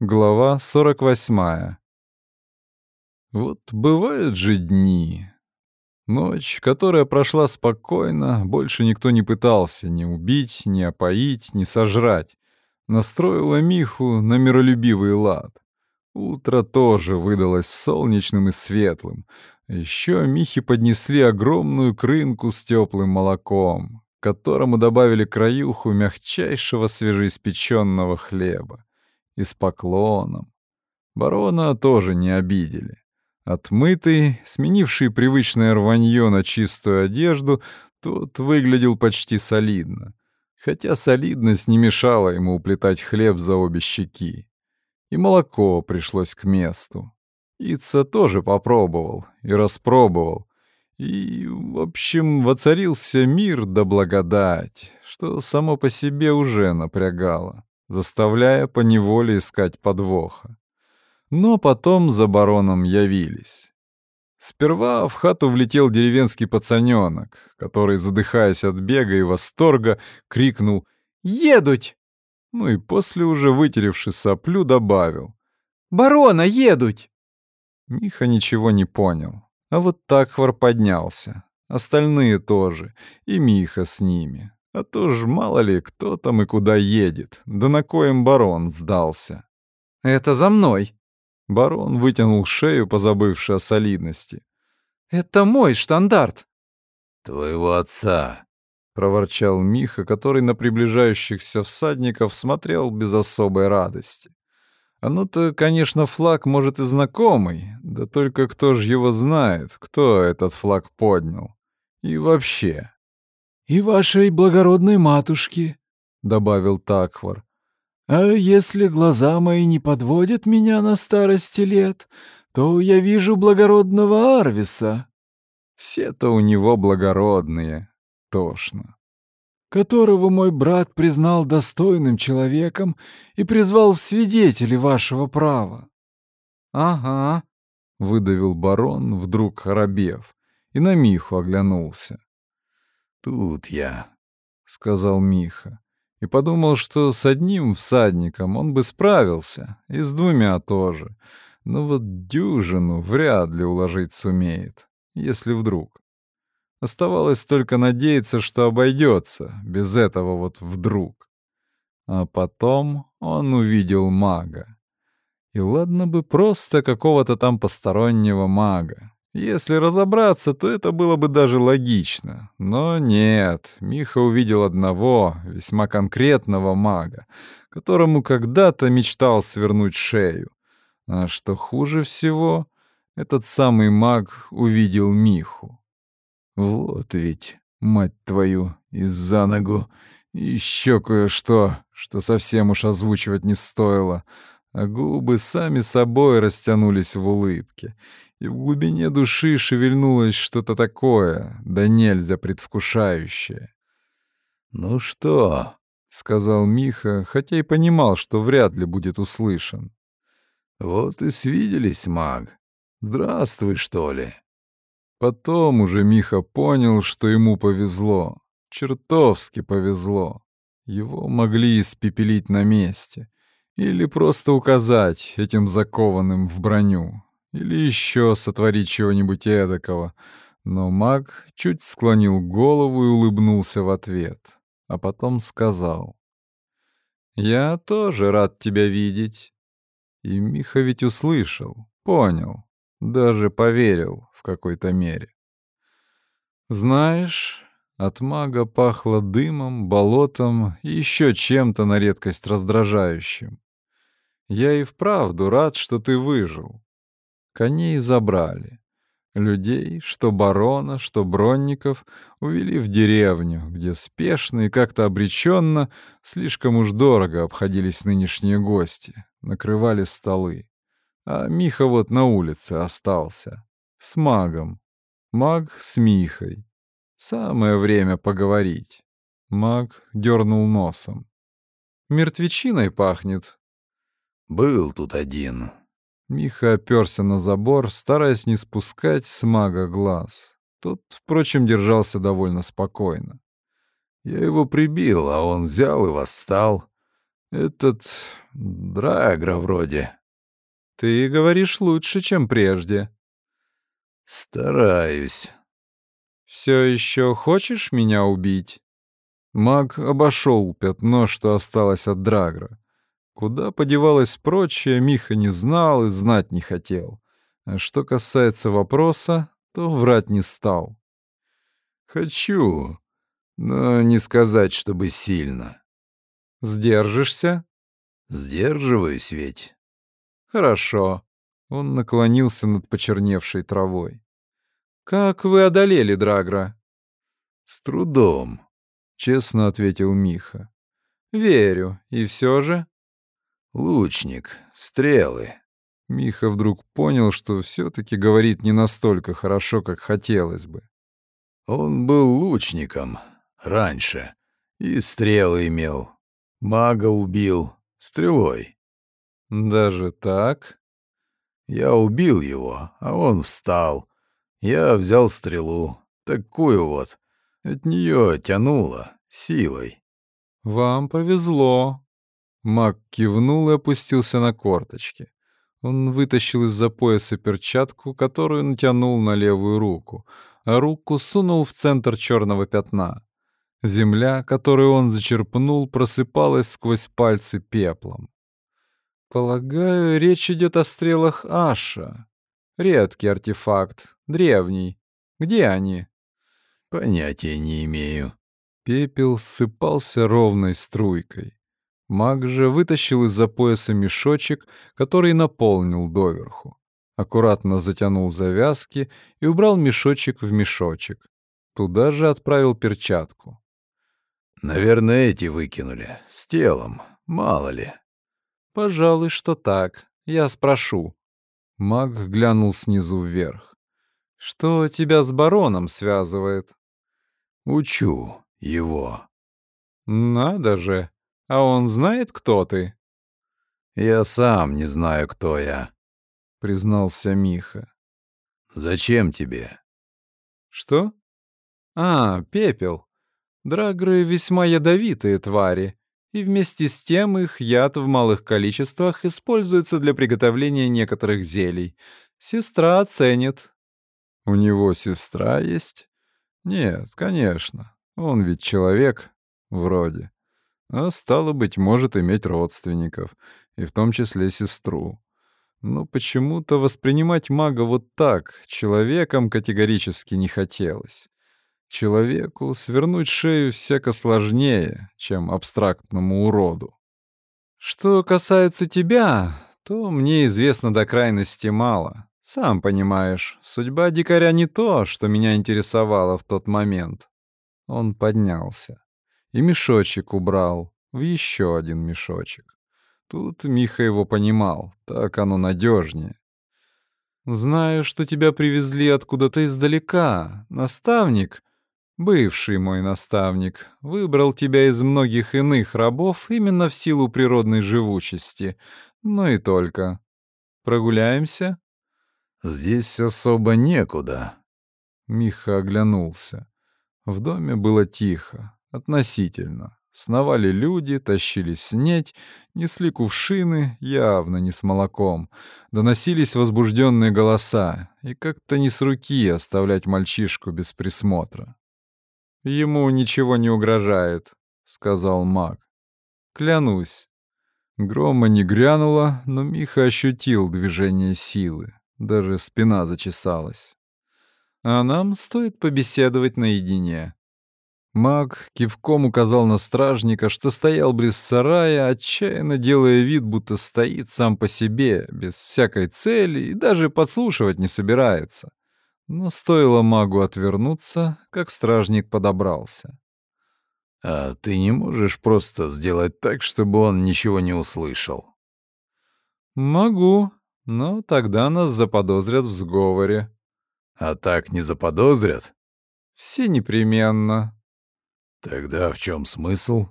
Глава 48. Вот бывают же дни. Ночь, которая прошла спокойно, больше никто не пытался ни убить, ни опоить, ни сожрать. Настроила Миху на миролюбивый лад. Утро тоже выдалось солнечным и светлым. Еще Михе поднесли огромную крынку с теплым молоком, которому добавили краюху мягчайшего свежеиспеченного хлеба и с поклоном. Барона тоже не обидели. Отмытый, сменивший привычное рванье на чистую одежду, тот выглядел почти солидно. Хотя солидность не мешала ему уплетать хлеб за обе щеки. И молоко пришлось к месту. Ица тоже попробовал и распробовал. И, в общем, воцарился мир да благодать, что само по себе уже напрягало заставляя поневоле искать подвоха. Но потом за бароном явились. Сперва в хату влетел деревенский пацанёнок, который, задыхаясь от бега и восторга, крикнул «Едуть!» Ну и после, уже вытеревши соплю, добавил «Барона, едуть!» Миха ничего не понял, а вот Такхвар поднялся. Остальные тоже, и Миха с ними. А то ж мало ли, кто там и куда едет, да на коем барон сдался. «Это за мной!» Барон вытянул шею, позабывший о солидности. «Это мой штандарт!» «Твоего отца!» — проворчал Миха, который на приближающихся всадников смотрел без особой радости. Оно-то, конечно, флаг, может, и знакомый, да только кто ж его знает, кто этот флаг поднял. И вообще, и вашей благородной матушки», — добавил Такхвар. «А если глаза мои не подводят меня на старости лет, то я вижу благородного Арвиса». Все-то у него благородные, тошно. «Которого мой брат признал достойным человеком и призвал в свидетели вашего права». «Ага», — выдавил барон, вдруг оробев, и на Миху оглянулся. «Тут я», — сказал Миха, и подумал, что с одним всадником он бы справился, и с двумя тоже, но вот дюжину вряд ли уложить сумеет, если вдруг. Оставалось только надеяться, что обойдется без этого вот вдруг. А потом он увидел мага. И ладно бы просто какого-то там постороннего мага. Если разобраться, то это было бы даже логично. Но нет, Миха увидел одного, весьма конкретного мага, которому когда-то мечтал свернуть шею. А что хуже всего, этот самый маг увидел Миху. Вот ведь, мать твою, из-за ногу, еще кое-что, что совсем уж озвучивать не стоило, а губы сами собой растянулись в улыбке — и в глубине души шевельнулось что-то такое, да нельзя предвкушающее. «Ну что?» — сказал Миха, хотя и понимал, что вряд ли будет услышан. «Вот и свиделись, маг. Здравствуй, что ли?» Потом уже Миха понял, что ему повезло. Чертовски повезло. Его могли испепелить на месте. Или просто указать этим закованным в броню, или еще сотворить чего-нибудь эдакого. Но маг чуть склонил голову и улыбнулся в ответ, а потом сказал. «Я тоже рад тебя видеть». И Миха ведь услышал, понял, даже поверил в какой-то мере. «Знаешь...» От мага пахло дымом, болотом и еще чем-то на редкость раздражающим. Я и вправду рад, что ты выжил. Коней забрали. Людей, что барона, что бронников, увели в деревню, где спешно и как-то обреченно, слишком уж дорого обходились нынешние гости, накрывали столы. А Миха вот на улице остался. С магом. Маг с Михой. Самое время поговорить. Маг дернул носом. Мертвечиной пахнет. Был тут один, Миха оперся на забор, стараясь не спускать с мага глаз. Тот, впрочем, держался довольно спокойно. Я его прибил, а он взял и восстал. Этот... Драгра вроде. Ты говоришь лучше, чем прежде. Стараюсь. Все еще хочешь меня убить? Маг обошел пятно, что осталось от Драгра. Куда подевалось прочее, Миха не знал и знать не хотел. А что касается вопроса, то врать не стал. «Хочу, но не сказать, чтобы сильно». «Сдержишься?» «Сдерживаюсь ведь». «Хорошо». Он наклонился над почерневшей травой. «Как вы одолели Драгра?» «С трудом», — честно ответил Миха. «Верю. И все же?» «Лучник, стрелы». Миха вдруг понял, что все-таки говорит не настолько хорошо, как хотелось бы. «Он был лучником раньше и стрелы имел. Мага убил стрелой». «Даже так?» «Я убил его, а он встал. Я взял стрелу, такую вот. От нее тянуло силой». «Вам повезло», Маг кивнул и опустился на корточки. Он вытащил из-за пояса перчатку, которую натянул на левую руку, а руку сунул в центр черного пятна. Земля, которую он зачерпнул, просыпалась сквозь пальцы пеплом. Полагаю, речь идет о стрелах Аша. Редкий артефакт, древний. Где они? Понятия не имею. Пепел ссыпался ровной струйкой. Маг же вытащил из-за пояса мешочек, который наполнил доверху. Аккуратно затянул завязки и убрал мешочек в мешочек. Туда же отправил перчатку. «Наверное, эти выкинули. С телом. Мало ли». «Пожалуй, что так. Я спрошу». Маг глянул снизу вверх. «Что тебя с бароном связывает?» «Учу его». «Надо же. А он знает, кто ты?» «Я сам не знаю, кто я», — признался Миха. «Зачем тебе?» «Что?» «А, пепел. Драгры весьма ядовитые твари, и вместе с тем их яд в малых количествах используется для приготовления некоторых зелий. Сестра оценит». «У него сестра есть?» «Нет, конечно. Он ведь человек, вроде» а стало быть, может иметь родственников, и в том числе сестру. Но почему-то воспринимать мага вот так, человеком категорически не хотелось. Человеку свернуть шею всяко сложнее, чем абстрактному уроду. Что касается тебя, то мне известно до крайности мало. Сам понимаешь, судьба дикаря не то, что меня интересовало в тот момент. Он поднялся и мешочек убрал в еще один мешочек. Тут Миха его понимал, так оно надежнее. «Знаю, что тебя привезли откуда-то издалека. Наставник, бывший мой наставник, выбрал тебя из многих иных рабов именно в силу природной живучести. Ну и только. Прогуляемся?» «Здесь особо некуда». Миха оглянулся. В доме было тихо, Относительно. Сновали люди, тащили снеть, несли кувшины, явно не с молоком. Доносились возбужденные голоса, и как-то не с руки оставлять мальчишку без присмотра. «Ему ничего не угрожает», — сказал маг. «Клянусь». Грома не грянуло, но Миха ощутил движение силы. Даже спина зачесалась. «А нам стоит побеседовать наедине», Маг кивком указал на стражника, что стоял близ сарая, отчаянно делая вид, будто стоит сам по себе, без всякой цели и даже подслушивать не собирается. Но стоило магу отвернуться, как стражник подобрался. «А ты не можешь просто сделать так, чтобы он ничего не услышал?» «Могу, но тогда нас заподозрят в сговоре». «А так не заподозрят?» «Все непременно», Тогда в чем смысл?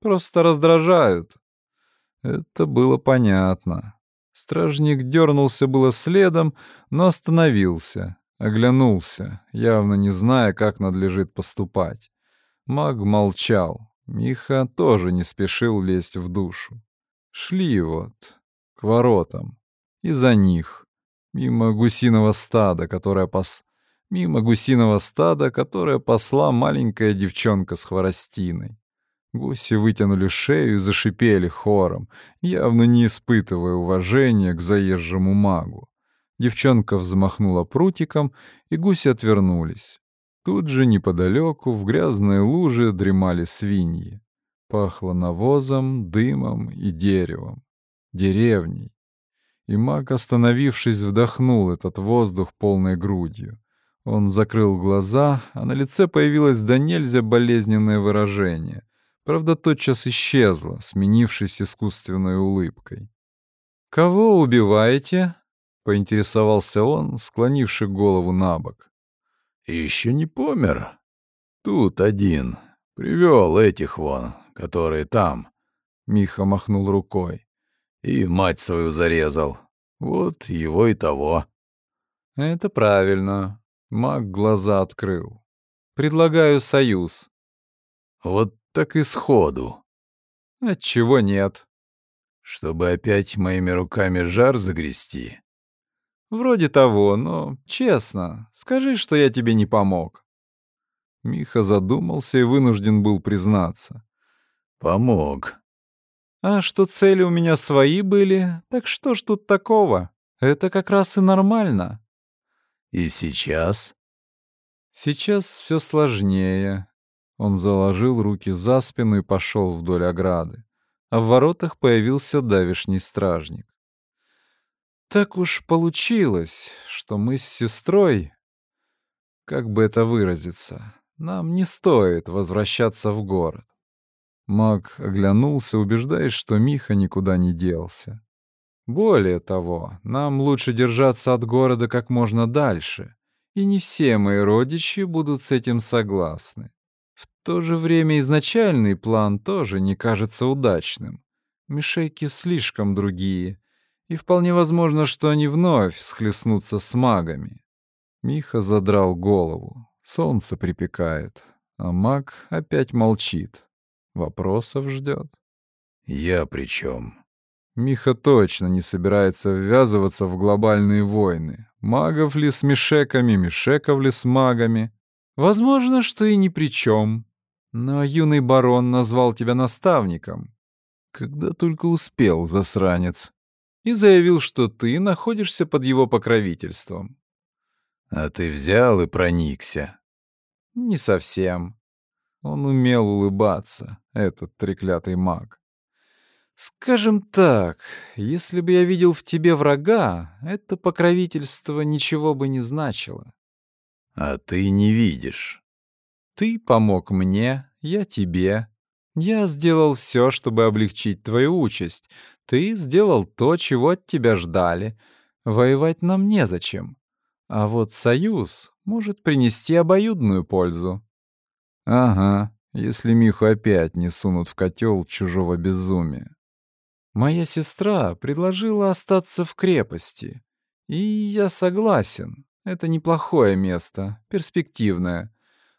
Просто раздражают. Это было понятно. Стражник дернулся было следом, но остановился, оглянулся, явно не зная, как надлежит поступать. Маг молчал, Миха тоже не спешил лезть в душу. Шли вот к воротам. И за них. Мимо гусиного стада, которое пас... Мимо гусиного стада, которое посла маленькая девчонка с хворостиной. Гуси вытянули шею и зашипели хором, явно не испытывая уважения к заезжему магу. Девчонка взмахнула прутиком, и гуси отвернулись. Тут же неподалеку в грязной луже дремали свиньи. Пахло навозом, дымом и деревом. Деревней. И маг, остановившись, вдохнул этот воздух полной грудью. Он закрыл глаза, а на лице появилось до нельзя болезненное выражение. Правда, тотчас исчезло, сменившись искусственной улыбкой. «Кого убиваете?» — поинтересовался он, склонивший голову на бок. «Еще не помер. Тут один. Привел этих вон, которые там». Миха махнул рукой. «И мать свою зарезал. Вот его и того». «Это правильно». Маг глаза открыл. «Предлагаю союз». «Вот так и сходу». «Отчего нет?» «Чтобы опять моими руками жар загрести?» «Вроде того, но, честно, скажи, что я тебе не помог». Миха задумался и вынужден был признаться. «Помог». «А что цели у меня свои были, так что ж тут такого? Это как раз и нормально». «И сейчас?» «Сейчас все сложнее». Он заложил руки за спину и пошел вдоль ограды. А в воротах появился давишний стражник. Так уж получилось, что мы с сестрой, как бы это выразиться, нам не стоит возвращаться в город. Маг оглянулся, убеждаясь, что Миха никуда не делся. Более того, нам лучше держаться от города как можно дальше, и не все мои родичи будут с этим согласны. В то же время изначальный план тоже не кажется удачным. Мишейки слишком другие, и вполне возможно, что они вновь схлестнутся с магами. Миха задрал голову. Солнце припекает, а маг опять молчит. Вопросов ждет. «Я при чем? Миха точно не собирается ввязываться в глобальные войны. Магов ли с мишеками, мишеков ли с магами. Возможно, что и ни при чем. Но юный барон назвал тебя наставником. Когда только успел, засранец и заявил, что ты находишься под его покровительством. А ты взял и проникся. Не совсем. Он умел улыбаться, этот треклятый маг. Скажем так, если бы я видел в тебе врага, это покровительство ничего бы не значило. А ты не видишь. Ты помог мне, я тебе. Я сделал все, чтобы облегчить твою участь, ты сделал то, чего от тебя ждали. Воевать нам незачем. А вот союз может принести обоюдную пользу. Ага, если Миху опять не сунут в котел чужого безумия. Моя сестра предложила остаться в крепости. И я согласен. Это неплохое место, перспективное.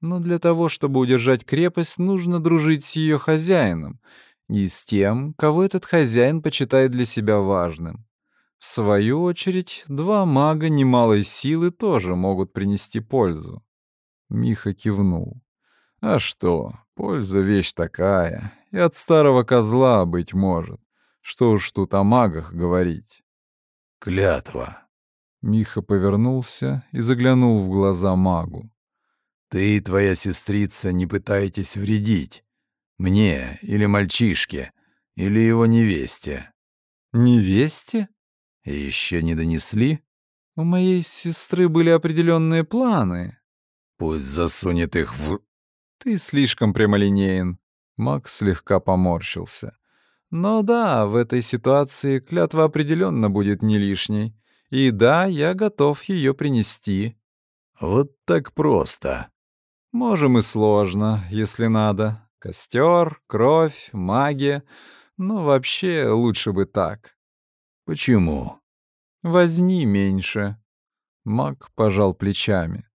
Но для того, чтобы удержать крепость, нужно дружить с ее хозяином — и с тем, кого этот хозяин почитает для себя важным. В свою очередь, два мага немалой силы тоже могут принести пользу. Миха кивнул. А что, польза вещь такая, и от старого козла, быть может. Что уж тут о магах говорить. Клятва. Миха повернулся и заглянул в глаза магу. Ты и твоя сестрица не пытаетесь вредить. Мне или мальчишке, или его невесте. Невесте? Еще не донесли? У моей сестры были определенные планы. Пусть засунет их в... Ты слишком прямолинеен. Макс слегка поморщился. Но да, в этой ситуации клятва определенно будет не лишней. И да, я готов ее принести. Вот так просто. Можем и сложно, если надо. Костер, кровь, магия. Ну, вообще, лучше бы так. Почему? Возни меньше. Маг пожал плечами.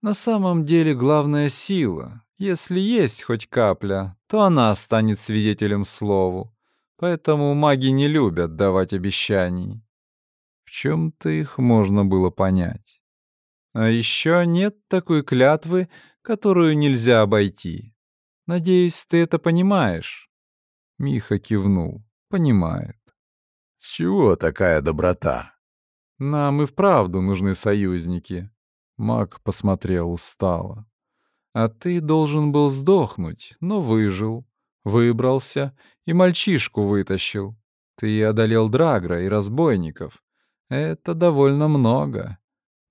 На самом деле главная сила. Если есть хоть капля, то она станет свидетелем слову. Поэтому маги не любят давать обещаний. В чем-то их можно было понять. А еще нет такой клятвы, которую нельзя обойти. Надеюсь, ты это понимаешь. Миха кивнул. Понимает. С чего такая доброта? Нам и вправду нужны союзники. Маг посмотрел устало. А ты должен был сдохнуть, но выжил, выбрался и мальчишку вытащил. Ты одолел Драгра и разбойников. Это довольно много.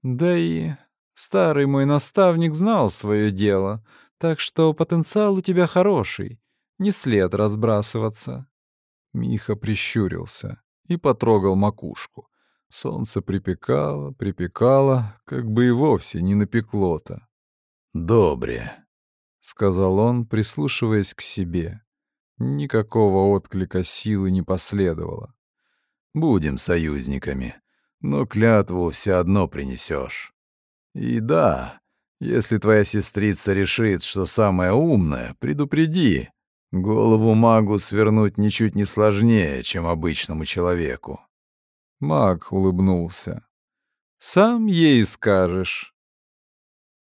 Да и старый мой наставник знал свое дело, так что потенциал у тебя хороший. Не след разбрасываться. Миха прищурился и потрогал макушку. Солнце припекало, припекало, как бы и вовсе не напекло-то. «Добре», — сказал он, прислушиваясь к себе. Никакого отклика силы не последовало. «Будем союзниками, но клятву все одно принесешь. И да, если твоя сестрица решит, что самая умная, предупреди. Голову магу свернуть ничуть не сложнее, чем обычному человеку. Маг улыбнулся. «Сам ей скажешь».